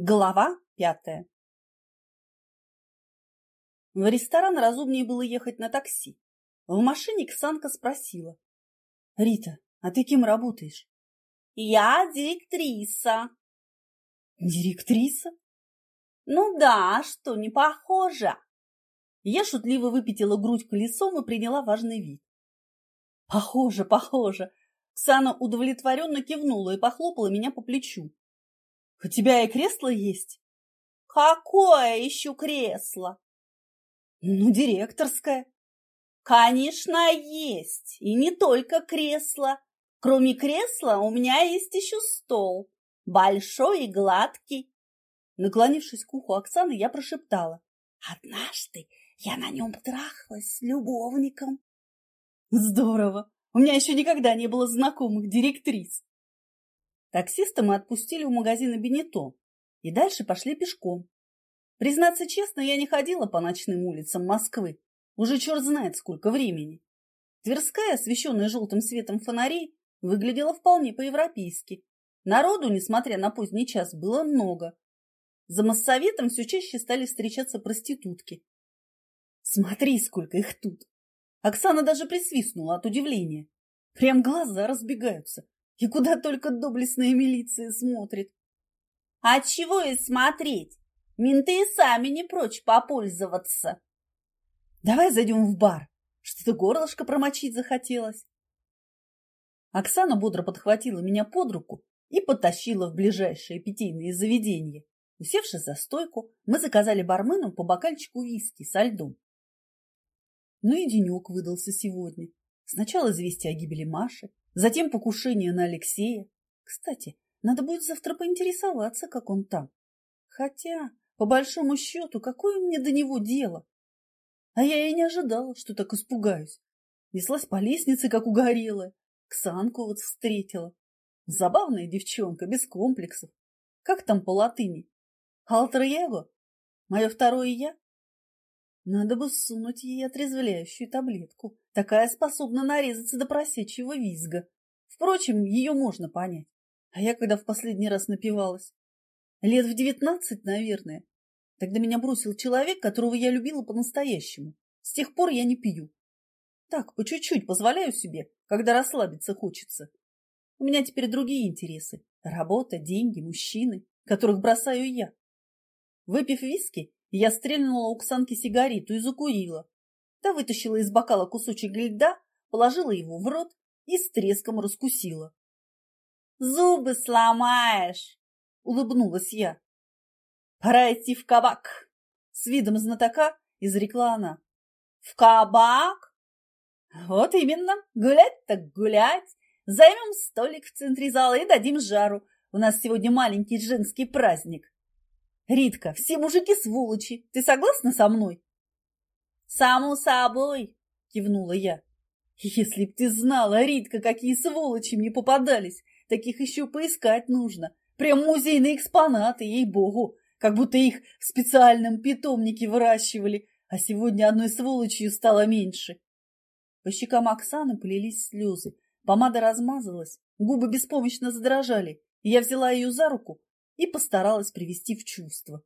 Глава пятая В ресторан разумнее было ехать на такси. В машине Ксанка спросила. — Рита, а ты кем работаешь? — Я директриса. — Директриса? — Ну да, что, не похоже? Я шутливо выпятила грудь колесом и приняла важный вид. — Похоже, похоже. Ксана удовлетворенно кивнула и похлопала меня по плечу. — У тебя и кресло есть? — Какое еще кресло? — Ну, директорское. — Конечно, есть. И не только кресло. Кроме кресла у меня есть еще стол. Большой и гладкий. Наклонившись к уху Оксаны, я прошептала. Однажды я на нем трахалась с любовником. Здорово. У меня еще никогда не было знакомых директрис. Таксиста мы отпустили у магазина Бенето и дальше пошли пешком. Признаться честно, я не ходила по ночным улицам Москвы. Уже черт знает сколько времени. Тверская, освещенная желтым светом фонарей, выглядела вполне по-европейски. Народу, несмотря на поздний час, было много. За массоветом все чаще стали встречаться проститутки. Смотри, сколько их тут! Оксана даже присвистнула от удивления. Прям глаза разбегаются. И куда только доблестная милиция смотрит. А чего и смотреть? Менты сами не прочь попользоваться. Давай зайдем в бар. Что-то горлышко промочить захотелось. Оксана бодро подхватила меня под руку и потащила в ближайшее питейное заведение. Усевшись за стойку, мы заказали бармену по бокальчику виски со льдом. Ну и денек выдался сегодня. Сначала известие о гибели Маши, затем покушение на Алексея. Кстати, надо будет завтра поинтересоваться, как он там. Хотя, по большому счету, какое мне до него дело? А я и не ожидала, что так испугаюсь. Неслась по лестнице, как угорелая. Ксанку вот встретила. Забавная девчонка, без комплексов. Как там по латыни? Алтер-эго? Мое второе я? Надо бы сунуть ей отрезвляющую таблетку. Такая способна нарезаться до просечьего визга. Впрочем, ее можно понять. А я когда в последний раз напивалась? Лет в девятнадцать, наверное. Тогда меня бросил человек, которого я любила по-настоящему. С тех пор я не пью. Так, по чуть-чуть позволяю себе, когда расслабиться хочется. У меня теперь другие интересы. Работа, деньги, мужчины, которых бросаю я. Выпив виски, я стрельнула у Ксанки сигарету и закурила. Та вытащила из бокала кусочек льда, положила его в рот и с треском раскусила. «Зубы сломаешь!» — улыбнулась я. «Пора идти в кабак!» — с видом знатока изрекла она. «В кабак?» «Вот именно! Гулять так гулять! Займем столик в центре зала и дадим жару. У нас сегодня маленький женский праздник!» Ритка, все мужики сволочи. Ты согласна со мной? Само собой, кивнула я. Если б ты знала, Ритка, какие сволочи мне попадались, таких еще поискать нужно. Прям музейные экспонаты, ей-богу, как будто их в специальном питомнике выращивали, а сегодня одной сволочью стало меньше. По щекам Оксаны полились слезы, помада размазалась, губы беспомощно задрожали, я взяла ее за руку, и постаралась привести в чувство.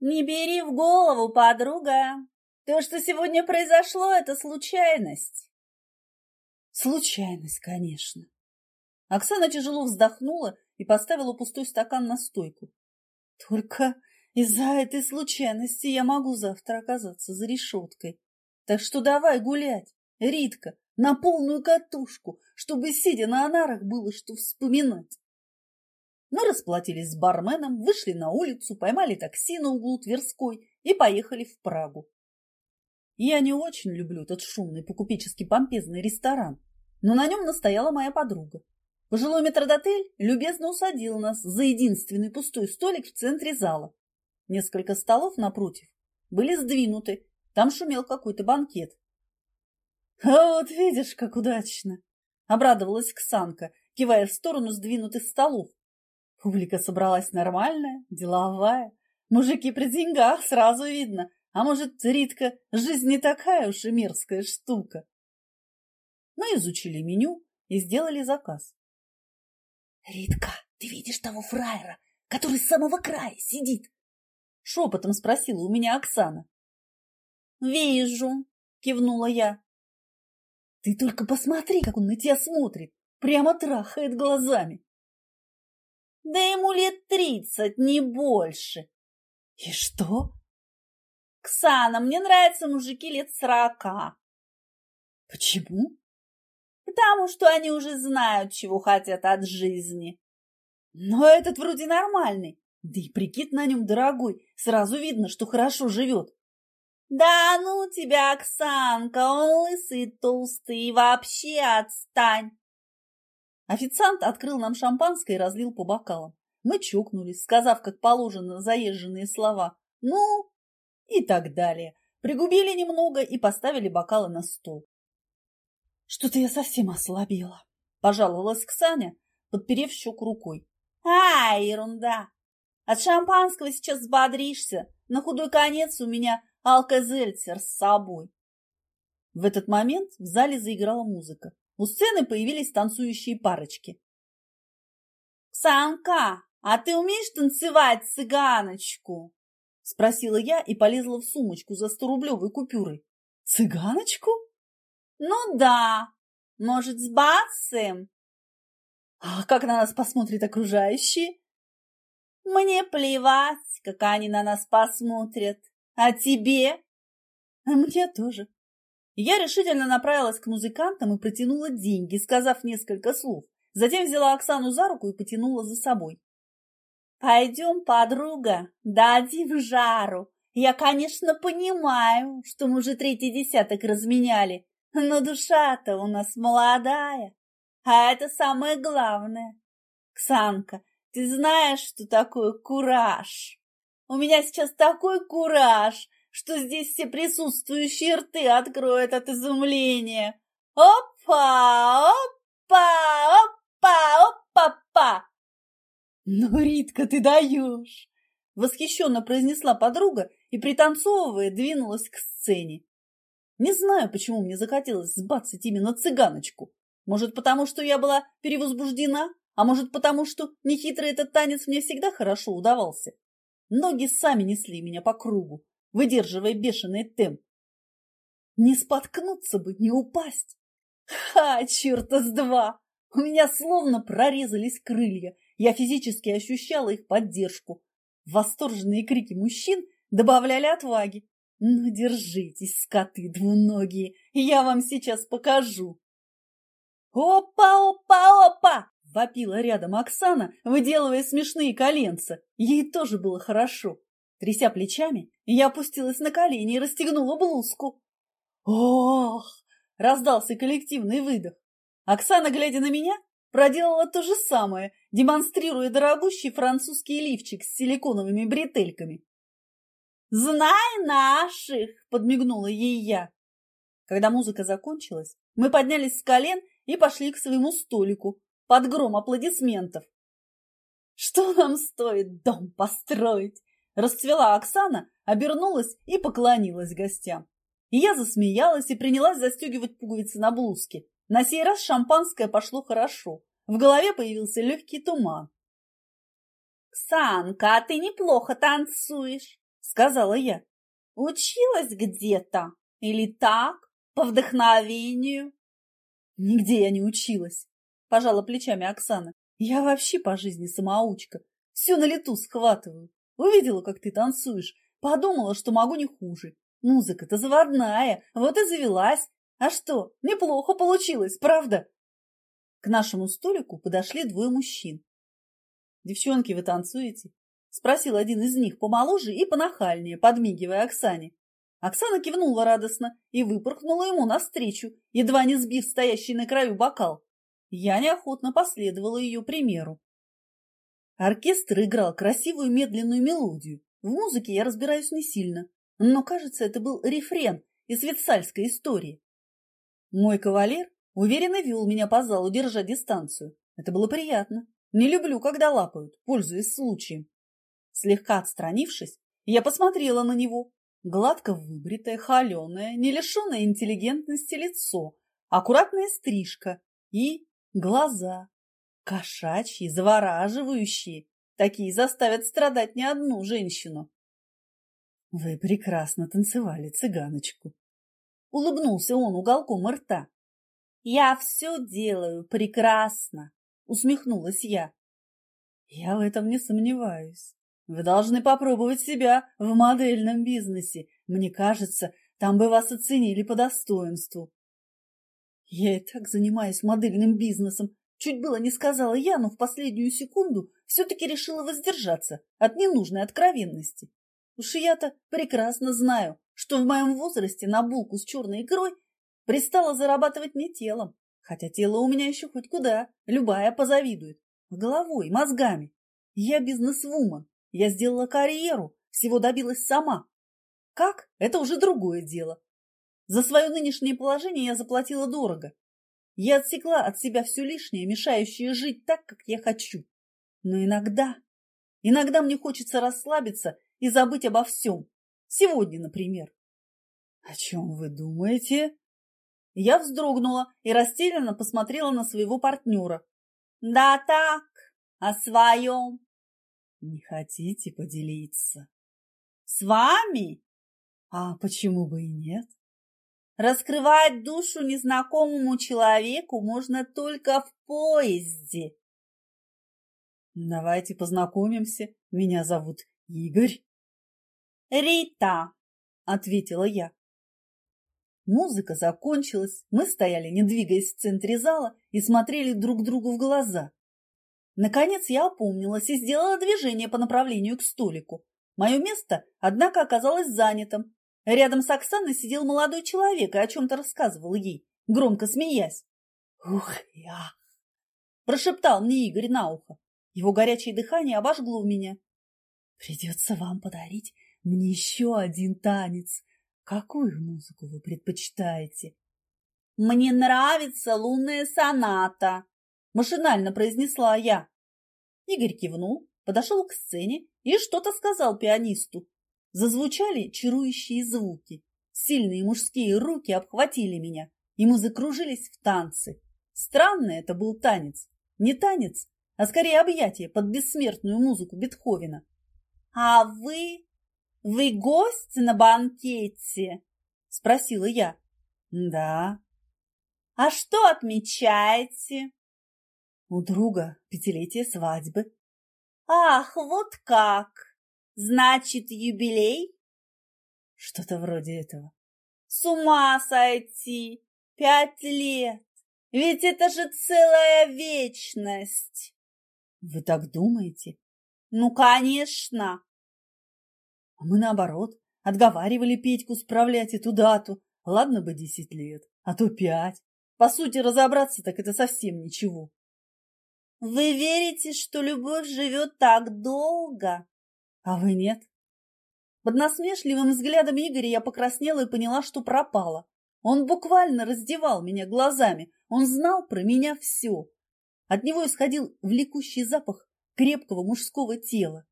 «Не бери в голову, подруга! То, что сегодня произошло, это случайность!» «Случайность, конечно!» Оксана тяжело вздохнула и поставила пустой стакан на стойку. «Только из-за этой случайности я могу завтра оказаться за решеткой. Так что давай гулять, Ритка, на полную катушку, чтобы, сидя на анарах, было что вспоминать». Мы расплатились с барменом, вышли на улицу, поймали такси на углу Тверской и поехали в Прагу. Я не очень люблю этот шумный, покупеческий помпезный ресторан, но на нем настояла моя подруга. Пожилой метродотель любезно усадил нас за единственный пустой столик в центре зала. Несколько столов напротив были сдвинуты, там шумел какой-то банкет. — А вот видишь, как удачно! — обрадовалась Ксанка, кивая в сторону сдвинутых столов. Публика собралась нормальная, деловая. Мужики при деньгах, сразу видно. А может, Ритка, жизнь не такая уж и мерзкая штука. Мы изучили меню и сделали заказ. — Ритка, ты видишь того фраера, который с самого края сидит? Шепотом спросила у меня Оксана. Вижу, кивнула я. Ты только посмотри, как он на тебя смотрит. Прямо трахает глазами. Да ему лет тридцать, не больше. И что? Ксана, мне нравятся мужики лет сорока. Почему? Потому что они уже знают, чего хотят от жизни. Но этот вроде нормальный. Да и прикид на нем дорогой. Сразу видно, что хорошо живет. Да ну тебя, Оксанка, он лысый, толстый и вообще отстань. Официант открыл нам шампанское и разлил по бокалам. Мы чокнулись, сказав, как положено, заезженные слова «ну» и так далее. Пригубили немного и поставили бокалы на стол. Что-то я совсем ослабела, пожаловалась Ксаня, подперев щеку рукой. А, ерунда. От шампанского сейчас взбодришься. На худой конец у меня алкозельцер с собой. В этот момент в зале заиграла музыка. У сцены появились танцующие парочки. «Ксанка, а ты умеешь танцевать цыганочку?» Спросила я и полезла в сумочку за сто-рублевой купюрой. «Цыганочку?» «Ну да, может, с бацем?» «А как на нас посмотрят окружающие?» «Мне плевать, как они на нас посмотрят. А тебе?» «А мне тоже. Я решительно направилась к музыкантам и протянула деньги, сказав несколько слов. Затем взяла Оксану за руку и потянула за собой. «Пойдем, подруга, дадим жару. Я, конечно, понимаю, что мы уже третий десяток разменяли, но душа-то у нас молодая, а это самое главное. Ксанка, ты знаешь, что такое кураж? У меня сейчас такой кураж, что здесь все присутствующие рты откроют от изумления. Опа! Опа! Опа! Опа-па! Ну, Ритка, ты даешь! Восхищенно произнесла подруга и, пританцовывая, двинулась к сцене. Не знаю, почему мне захотелось сбацать именно цыганочку. Может, потому что я была перевозбуждена, а может, потому что нехитрый этот танец мне всегда хорошо удавался. Ноги сами несли меня по кругу, выдерживая бешеный темп. Не споткнуться бы, не упасть. Ха, черта с два! У меня словно прорезались крылья. Я физически ощущала их поддержку. Восторженные крики мужчин добавляли отваги. Ну, держитесь, скоты двуногие, я вам сейчас покажу. Опа, опа, опа! Вопила рядом Оксана, выделывая смешные коленца. Ей тоже было хорошо. Тряся плечами, я опустилась на колени и расстегнула блузку. «Ох!» — раздался коллективный выдох. Оксана, глядя на меня, проделала то же самое, демонстрируя дорогущий французский лифчик с силиконовыми бретельками. «Знай наших!» — подмигнула ей я. Когда музыка закончилась, мы поднялись с колен и пошли к своему столику под гром аплодисментов. «Что нам стоит дом построить?» Расцвела Оксана, обернулась и поклонилась гостям. И я засмеялась и принялась застегивать пуговицы на блузке. На сей раз шампанское пошло хорошо. В голове появился легкий туман. «Ксанка, а ты неплохо танцуешь», — сказала я. «Училась где-то? Или так, по вдохновению?» «Нигде я не училась», — пожала плечами Оксана. «Я вообще по жизни самоучка. Все на лету схватываю. Увидела, как ты танцуешь, подумала, что могу не хуже. Музыка-то заводная, вот и завелась. А что, неплохо получилось, правда? К нашему столику подошли двое мужчин. «Девчонки, вы танцуете?» — спросил один из них помоложе и понахальнее, подмигивая Оксане. Оксана кивнула радостно и выпорхнула ему навстречу, едва не сбив стоящий на краю бокал. Я неохотно последовала ее примеру. Оркестр играл красивую медленную мелодию. В музыке я разбираюсь не сильно, но, кажется, это был рефрен из ветсальской истории. Мой кавалер уверенно вел меня по залу, держа дистанцию. Это было приятно. Не люблю, когда лапают, пользуясь случаем. Слегка отстранившись, я посмотрела на него. Гладко выбритое, холеное, не лишенное интеллигентности лицо, аккуратная стрижка и глаза, Кошачьи, завораживающие. Такие заставят страдать не одну женщину. Вы прекрасно танцевали цыганочку. Улыбнулся он уголком рта. Я все делаю прекрасно, усмехнулась я. Я в этом не сомневаюсь. Вы должны попробовать себя в модельном бизнесе. Мне кажется, там бы вас оценили по достоинству. Я и так занимаюсь модельным бизнесом. Чуть было не сказала я, но в последнюю секунду все-таки решила воздержаться от ненужной откровенности. Уж я-то прекрасно знаю, что в моем возрасте на булку с черной икрой пристала зарабатывать не телом, хотя тело у меня еще хоть куда, любая позавидует, а головой, мозгами. Я бизнес-вумен, я сделала карьеру, всего добилась сама. Как? Это уже другое дело. За свое нынешнее положение я заплатила дорого. Я отсекла от себя все лишнее, мешающее жить так, как я хочу. Но иногда, иногда мне хочется расслабиться и забыть обо всем. Сегодня, например. О чем вы думаете? Я вздрогнула и растерянно посмотрела на своего партнера. Да так, о своем. Не хотите поделиться? С вами? А почему бы и нет? Раскрывать душу незнакомому человеку можно только в поезде. Давайте познакомимся. Меня зовут Игорь. Рита, ответила я. Музыка закончилась, мы стояли, не двигаясь в центре зала, и смотрели друг другу в глаза. Наконец я опомнилась и сделала движение по направлению к столику. Мое место, однако, оказалось занятым. Рядом с Оксаной сидел молодой человек и о чем-то рассказывал ей, громко смеясь. «Ух, я!» – прошептал мне Игорь на ухо. Его горячее дыхание обожгло меня. «Придется вам подарить мне еще один танец. Какую музыку вы предпочитаете?» «Мне нравится лунная соната», – машинально произнесла я. Игорь кивнул, подошел к сцене и что-то сказал пианисту. Зазвучали чарующие звуки. Сильные мужские руки обхватили меня, и мы закружились в танце. Странный это был танец. Не танец, а скорее объятие под бессмертную музыку Бетховена. «А вы? Вы гость на банкете?» – спросила я. «Да». «А что отмечаете?» «У друга пятилетие свадьбы». «Ах, вот как! Значит, юбилей?» «Что-то вроде этого». «С ума сойти! Пять лет! Ведь это же целая вечность!» «Вы так думаете?» «Ну, конечно!» А мы, наоборот, отговаривали Петьку справлять эту дату. Ладно бы десять лет, а то пять. По сути, разобраться так это совсем ничего. Вы верите, что любовь живет так долго? А вы нет? Под насмешливым взглядом Игоря я покраснела и поняла, что пропала. Он буквально раздевал меня глазами. Он знал про меня все. От него исходил влекущий запах крепкого мужского тела.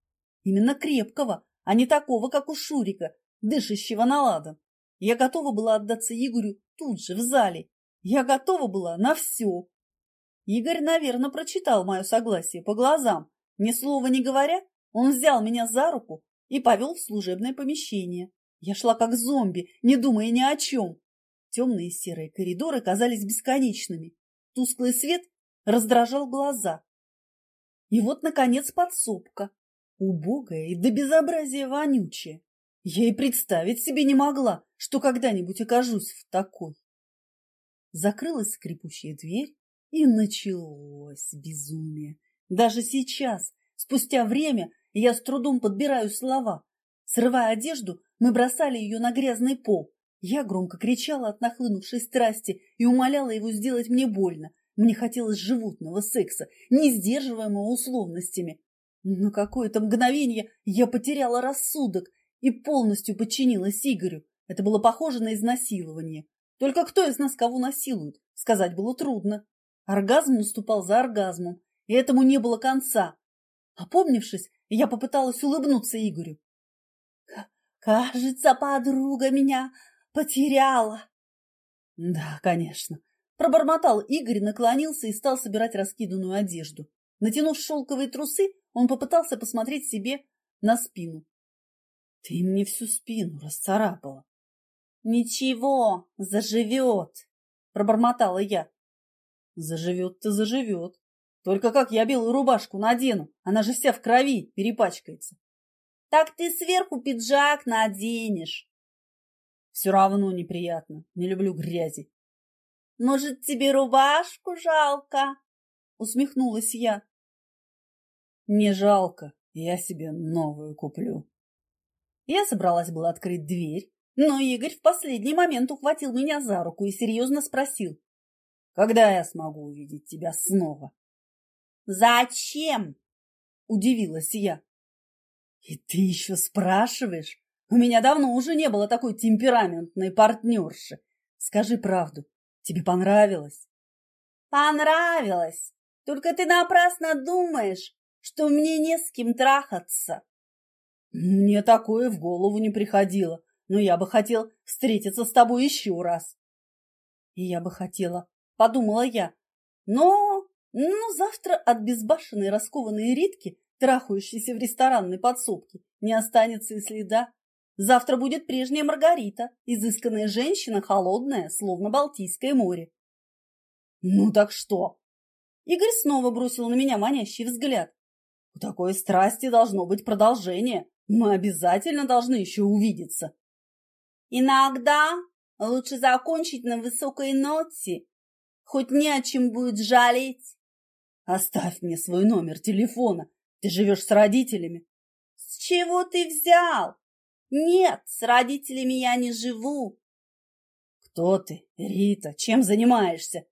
Именно крепкого, а не такого, как у Шурика, дышащего на ладан. Я готова была отдаться Игорю тут же, в зале. Я готова была на все. Игорь, наверное, прочитал мое согласие по глазам. Ни слова не говоря, он взял меня за руку и повел в служебное помещение. Я шла как зомби, не думая ни о чем. Темные серые коридоры казались бесконечными. Тусклый свет раздражал глаза. И вот, наконец, подсобка. Убогая и до безобразия вонючая. Я и представить себе не могла, что когда-нибудь окажусь в такой. Закрылась скрипучая дверь, и началось безумие. Даже сейчас, спустя время, я с трудом подбираю слова. Срывая одежду, мы бросали ее на грязный пол. Я громко кричала от нахлынувшей страсти и умоляла его сделать мне больно. Мне хотелось животного секса, не сдерживаемого условностями. На какое-то мгновение я потеряла рассудок и полностью подчинилась Игорю. Это было похоже на изнасилование. Только кто из нас кого насилует, сказать было трудно. Оргазм наступал за оргазмом, и этому не было конца. Опомнившись, я попыталась улыбнуться Игорю. «Кажется, подруга меня потеряла». «Да, конечно», – пробормотал Игорь, наклонился и стал собирать раскиданную одежду. Натянув шелковые трусы, Он попытался посмотреть себе на спину. Ты мне всю спину расцарапала. Ничего, заживет, пробормотала я. Заживет-то заживет. Только как я белую рубашку надену? Она же вся в крови перепачкается. Так ты сверху пиджак наденешь. Все равно неприятно. Не люблю грязи. Может, тебе рубашку жалко? Усмехнулась я. Не жалко. Я себе новую куплю. Я собралась была открыть дверь, но Игорь в последний момент ухватил меня за руку и серьезно спросил. Когда я смогу увидеть тебя снова? Зачем? Удивилась я. И ты еще спрашиваешь? У меня давно уже не было такой темпераментной партнерши. Скажи правду, тебе понравилось? Понравилось. Только ты напрасно думаешь, что мне не с кем трахаться. Мне такое в голову не приходило, но я бы хотел встретиться с тобой еще раз. И я бы хотела, подумала я, но, но завтра от безбашенной раскованной Ритки, трахающейся в ресторанной подсобке, не останется и следа. Завтра будет прежняя Маргарита, изысканная женщина, холодная, словно Балтийское море. Ну так что? Игорь снова бросил на меня манящий взгляд. У такой страсти должно быть продолжение. Мы обязательно должны еще увидеться. Иногда лучше закончить на высокой ноте. Хоть не о чем будет жалеть. Оставь мне свой номер телефона. Ты живешь с родителями. С чего ты взял? Нет, с родителями я не живу. Кто ты, Рита? Чем занимаешься?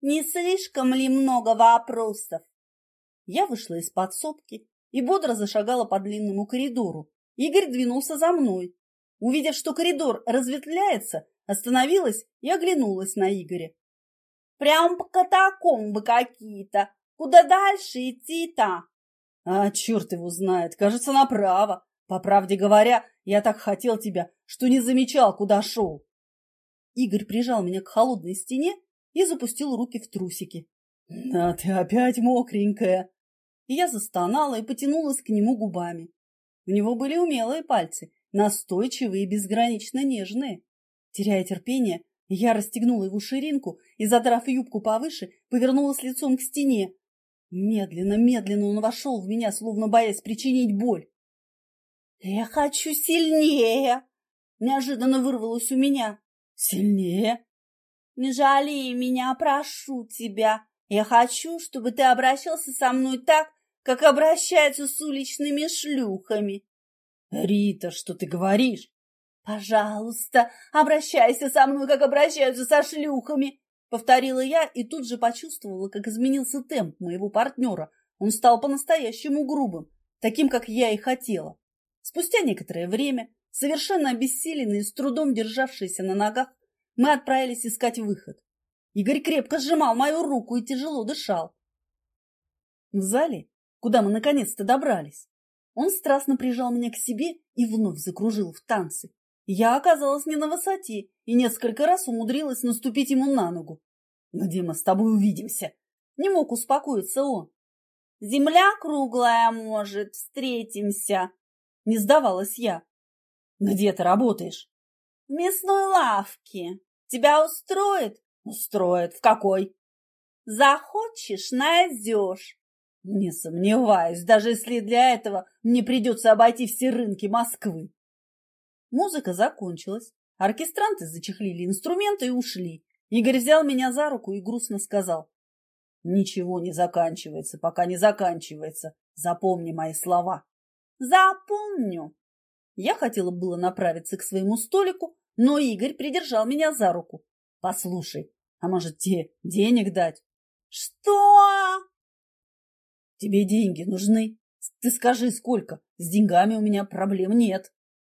Не слишком ли много вопросов? Я вышла из подсобки и бодро зашагала по длинному коридору. Игорь двинулся за мной. Увидев, что коридор разветвляется, остановилась и оглянулась на Игоря. Прям по катакомбы какие-то. Куда дальше идти-то? А черт его знает, кажется, направо. По правде говоря, я так хотел тебя, что не замечал, куда шел. Игорь прижал меня к холодной стене и запустил руки в трусики. — А ты опять мокренькая! я застонала и потянулась к нему губами. У него были умелые пальцы, настойчивые и безгранично нежные. Теряя терпение, я расстегнула его ширинку и, задрав юбку повыше, повернулась лицом к стене. Медленно, медленно он вошел в меня, словно боясь причинить боль. «Я хочу сильнее!» — неожиданно вырвалось у меня. «Сильнее?» «Не жалей меня, прошу тебя. Я хочу, чтобы ты обращался со мной так, как обращаются с уличными шлюхами. Рита, что ты говоришь? Пожалуйста, обращайся со мной, как обращаются со шлюхами, повторила я и тут же почувствовала, как изменился темп моего партнера. Он стал по-настоящему грубым, таким, как я и хотела. Спустя некоторое время, совершенно обессиленные с трудом державшиеся на ногах, мы отправились искать выход. Игорь крепко сжимал мою руку и тяжело дышал. В зале куда мы наконец-то добрались. Он страстно прижал меня к себе и вновь закружил в танцы. Я оказалась не на высоте и несколько раз умудрилась наступить ему на ногу. «Где мы с тобой увидимся?» Не мог успокоиться он. «Земля круглая, может, встретимся?» Не сдавалась я. «Где ты работаешь?» «В мясной лавке. Тебя устроит?» «Устроит. В какой?» «Захочешь, найдешь. Не сомневаюсь, даже если для этого мне придется обойти все рынки Москвы. Музыка закончилась. Оркестранты зачехлили инструменты и ушли. Игорь взял меня за руку и грустно сказал. Ничего не заканчивается, пока не заканчивается. Запомни мои слова. Запомню. Я хотела было направиться к своему столику, но Игорь придержал меня за руку. Послушай, а может тебе денег дать? Что? Тебе деньги нужны? Ты скажи, сколько? С деньгами у меня проблем нет.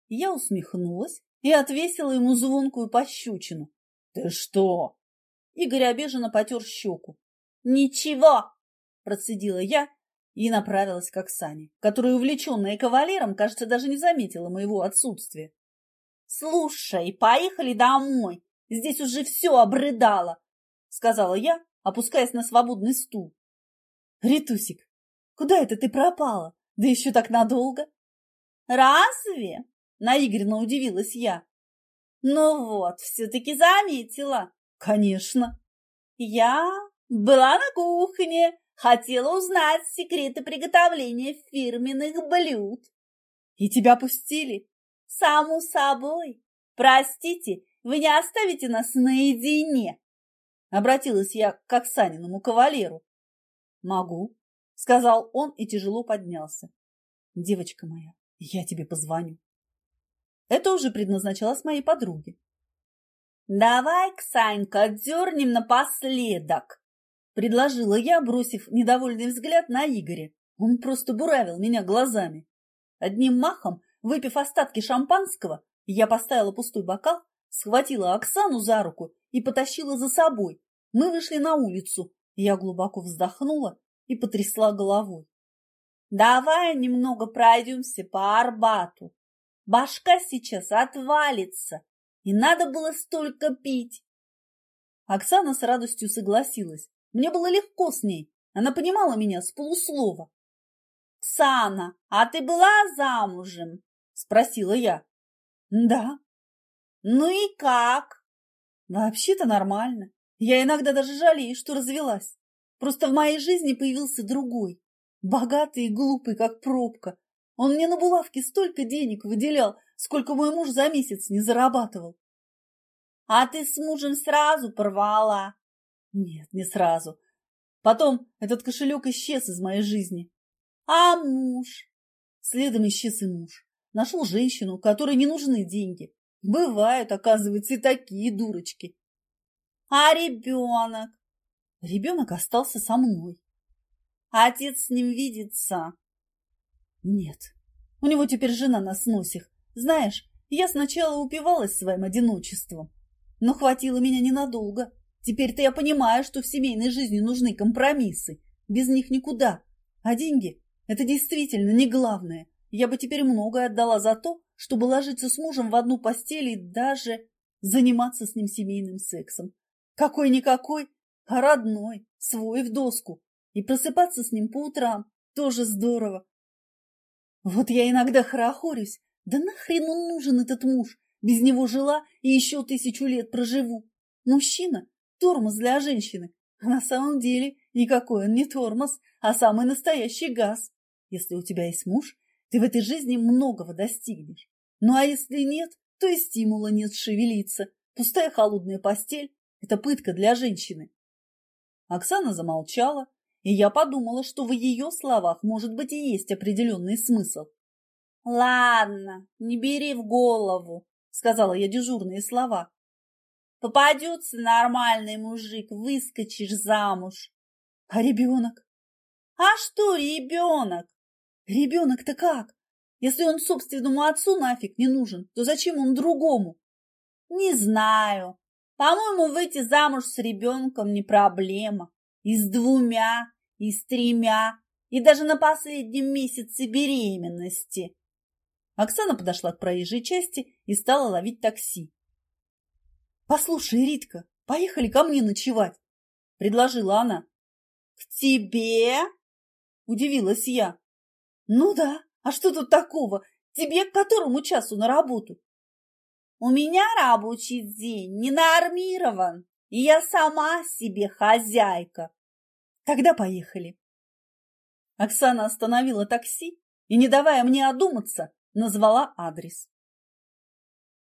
Я усмехнулась и отвесила ему звонкую пощечину. Ты что? Игорь обиженно потер щеку. Ничего, процедила я и направилась к Оксане, которая, увлеченная кавалером, кажется, даже не заметила моего отсутствия. «Слушай, поехали домой. Здесь уже все обрыдало», — сказала я, опускаясь на свободный стул. «Ритусик, Куда это ты пропала? Да еще так надолго. Разве? Наигранно удивилась я. Ну вот, все-таки заметила. Конечно. Я была на кухне, хотела узнать секреты приготовления фирменных блюд. И тебя пустили? Саму собой. Простите, вы не оставите нас наедине? Обратилась я к Оксаниному кавалеру. Могу, сказал он и тяжело поднялся. Девочка моя, я тебе позвоню. Это уже предназначалось моей подруге. «Давай, Ксанька, дернем напоследок!» Предложила я, бросив недовольный взгляд на Игоря. Он просто буравил меня глазами. Одним махом, выпив остатки шампанского, я поставила пустой бокал, схватила Оксану за руку и потащила за собой. Мы вышли на улицу. Я глубоко вздохнула и потрясла головой. «Давай немного пройдемся по Арбату. Башка сейчас отвалится, и надо было столько пить. Оксана с радостью согласилась. Мне было легко с ней. Она понимала меня с полуслова. — Ксана, а ты была замужем? — спросила я. — Да. — Ну и как? — Вообще-то нормально. Я иногда даже жалею, что развелась. Просто в моей жизни появился другой. Богатый и глупый, как пробка. Он мне на булавке столько денег выделял, сколько мой муж за месяц не зарабатывал. А ты с мужем сразу порвала? Нет, не сразу. Потом этот кошелек исчез из моей жизни. А муж? Следом исчез и муж. Нашел женщину, которой не нужны деньги. Бывают, оказывается, и такие дурочки. А ребенок? Ребенок остался со мной. Отец с ним видится? Нет. У него теперь жена на сносях. Знаешь, я сначала упивалась своим одиночеством, но хватило меня ненадолго. Теперь-то я понимаю, что в семейной жизни нужны компромиссы. Без них никуда. А деньги – это действительно не главное. Я бы теперь многое отдала за то, чтобы ложиться с мужем в одну постель и даже заниматься с ним семейным сексом. Какой-никакой, а родной, свой в доску. И просыпаться с ним по утрам тоже здорово. Вот я иногда хорохорюсь, да нахрен он нужен, этот муж? Без него жила и еще тысячу лет проживу. Мужчина – тормоз для женщины. А на самом деле никакой он не тормоз, а самый настоящий газ. Если у тебя есть муж, ты в этой жизни многого достигнешь. Ну а если нет, то и стимула нет шевелиться. Пустая холодная постель – это пытка для женщины. Оксана замолчала, и я подумала, что в ее словах может быть и есть определенный смысл. Ладно, не бери в голову, сказала я дежурные слова. Попадется нормальный мужик, выскочишь замуж. А ребенок? А что ребенок? Ребенок-то как? Если он собственному отцу нафиг не нужен, то зачем он другому? Не знаю. По-моему, выйти замуж с ребенком не проблема. И с двумя, и с тремя, и даже на последнем месяце беременности. Оксана подошла к проезжей части и стала ловить такси. «Послушай, Ритка, поехали ко мне ночевать», — предложила она. «К тебе?» — удивилась я. «Ну да, а что тут такого? Тебе к которому часу на работу?» «У меня рабочий день не нормирован, и я сама себе хозяйка». «Тогда поехали». Оксана остановила такси и, не давая мне одуматься, назвала адрес.